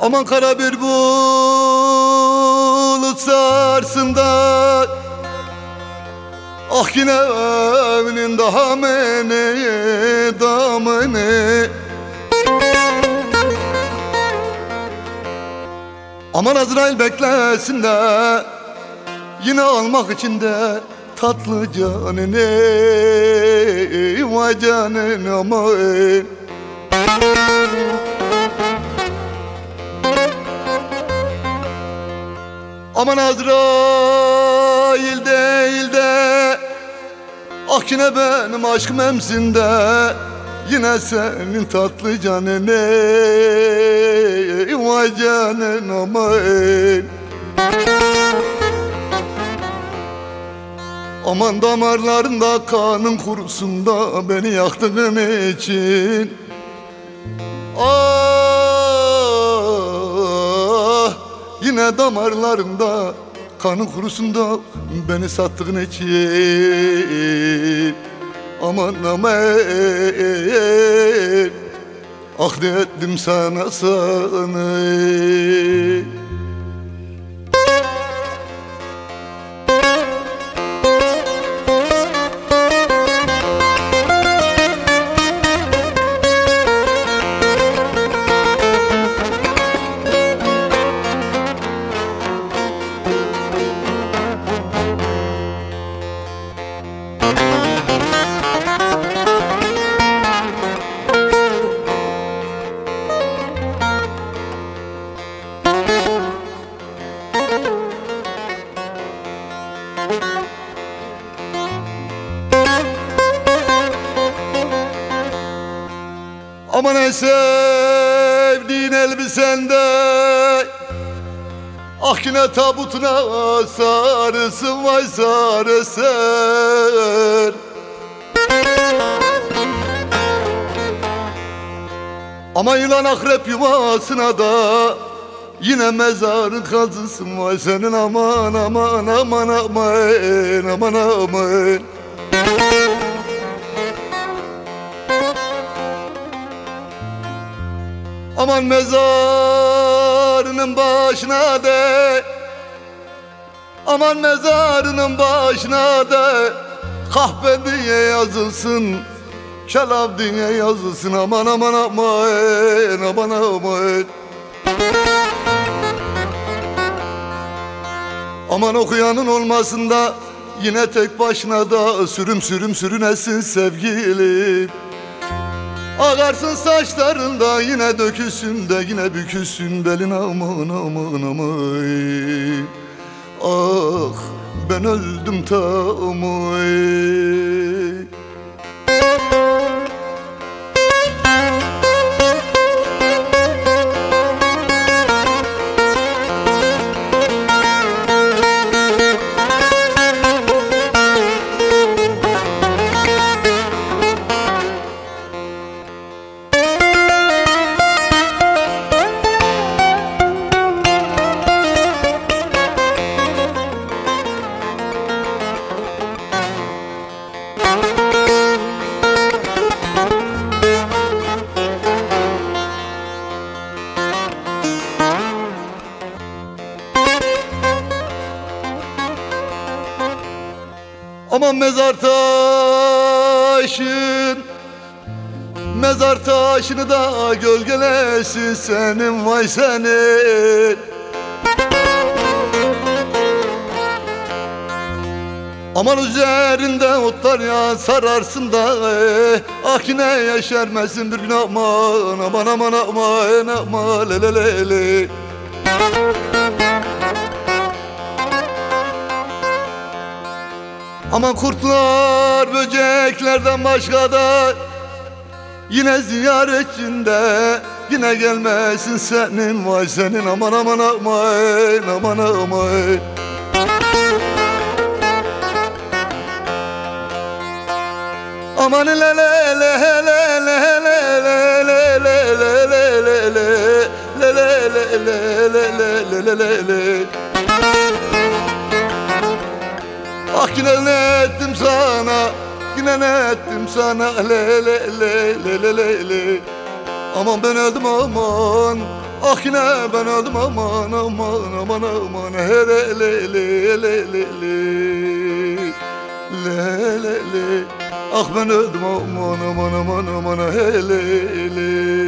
Aman kara bir bulut sarsın da Ah yine evinin daha mene damını Aman Azrail beklesin de Yine almak için de tatlı canını Vay canın aman Aman Azrail değil de Ah yine benim aşkım emsinde Yine senin tatlı canını Vay canın aman. Aman damarlarında kanın kurusunda Beni yaktığın için. Ah Yine damarlarında Kanın kurusunda Beni sattığın için Aman aman Ah ne ettim sana sana Aman en sevdiğin elbisende Ah yine tabutuna sarısın vay sarısın Ama yılan akrep yuvasına da Yine mezarın kazısın vay senin. Aman aman aman aman aman aman Aman mezarının başına de. Aman mezarının başına de. Kahpe diye yazılsın Şalab diye yazılsın. Aman aman aman aman aman. Aman okuyanın olmasın da Yine tek başına da sürüm sürüm sürünesin sevgilim Ağarsın saçlarında yine dökülsün de yine bükülsün belin. Aman aman aman Ah ben öldüm tamam Aman mezar taşın. Mezar taşını da gölgelesin senin vay senin Aman üzerinde otlar ya sararsın da eh, Ah yine yeşermesin bir gün. Aman aman aman aman aman le le le le Aman kurtlar böceklerden başka da Yine ziyaretçinde Yine gelmesin senin vay senin aman aman aman aman aman Aman le le le le le le le le le le Le le le le le le le le le Ah yine ne ettim sana? Yine ne ettim sana? Le le le le le le le. Aman ben öldüm aman. Ah yine ben öldüm aman aman aman aman. He le le le le le le. Le le Ah ben öldüm aman aman aman aman. He le le